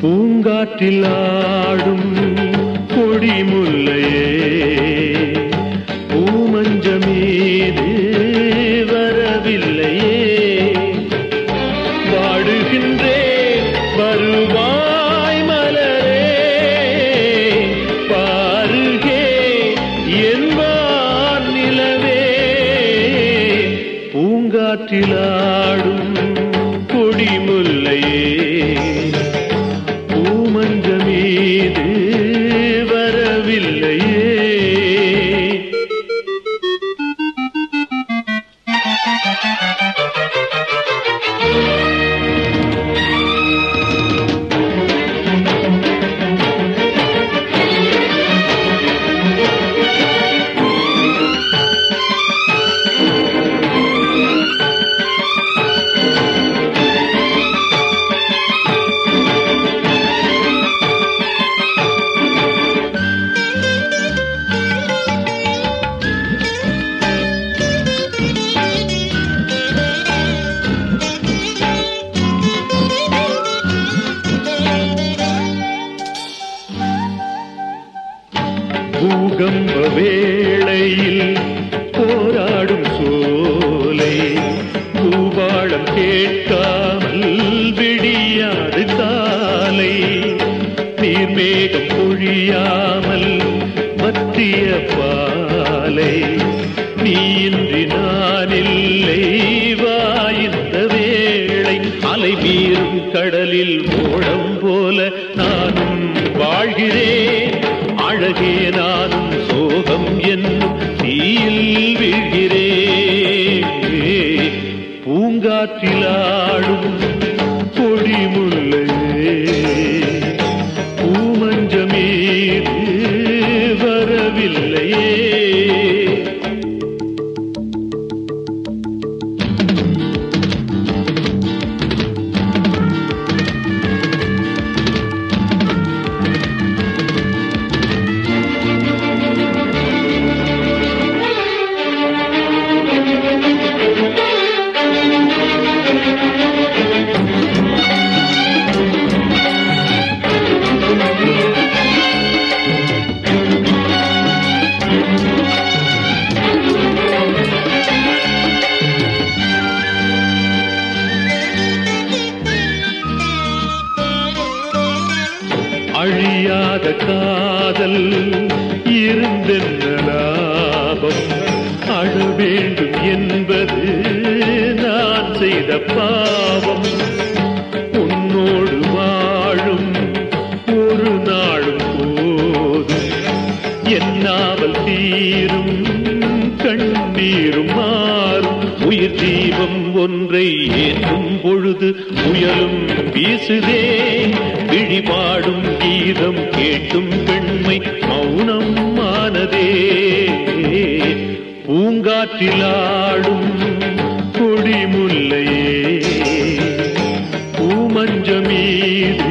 பூங்காற்றில் ஆடும் கொடிமுல்லையே பூமஞ்ச மீது வரவில்லையே. வாடுகின்றேன் வருவாய் மலரே பாருகே என்பார் நிலவே. பூங்காற்றில் ஆடும் பூகம்ப வேளையில் போராடும் சோலை பூபாளம் கேட்காமல் விடியாது காலை நீர்மேகம் பொழியாமல் மத்திய பாலை. நீ இன்றி நான் இல்லை வாய்ந்த வேளை அலை மீறும் கடலில் ஓடம் போல நானும் வாழ்கிறேன். அழகே நானும் சோகம் என்னும் தீயில் வீழ்கிறேன் பூங்காற்றிலாடும் கொடிமுல்லையே பூமஞ்ச மீது அழியாத காதல் இருந்தென்ன லாபம்? அழ வேண்டும் என்பது நான் செய்த பாவம். உன்னோடு வாழும் ஒரு நாளும் போதும். என்னாவல் தீரும் கண்ணீரும் மாறும். உயிர் தீபம் ஒன்றை ஏற்றும் பொழுது புயலும் வீசுதே. விழிபாடும் கீதம் கேட்டும் பெண்மை மௌனம் ஆனதே. பூங்காற்றிலாடும் கொடிமுல்லையே. பூமஞ்சமீது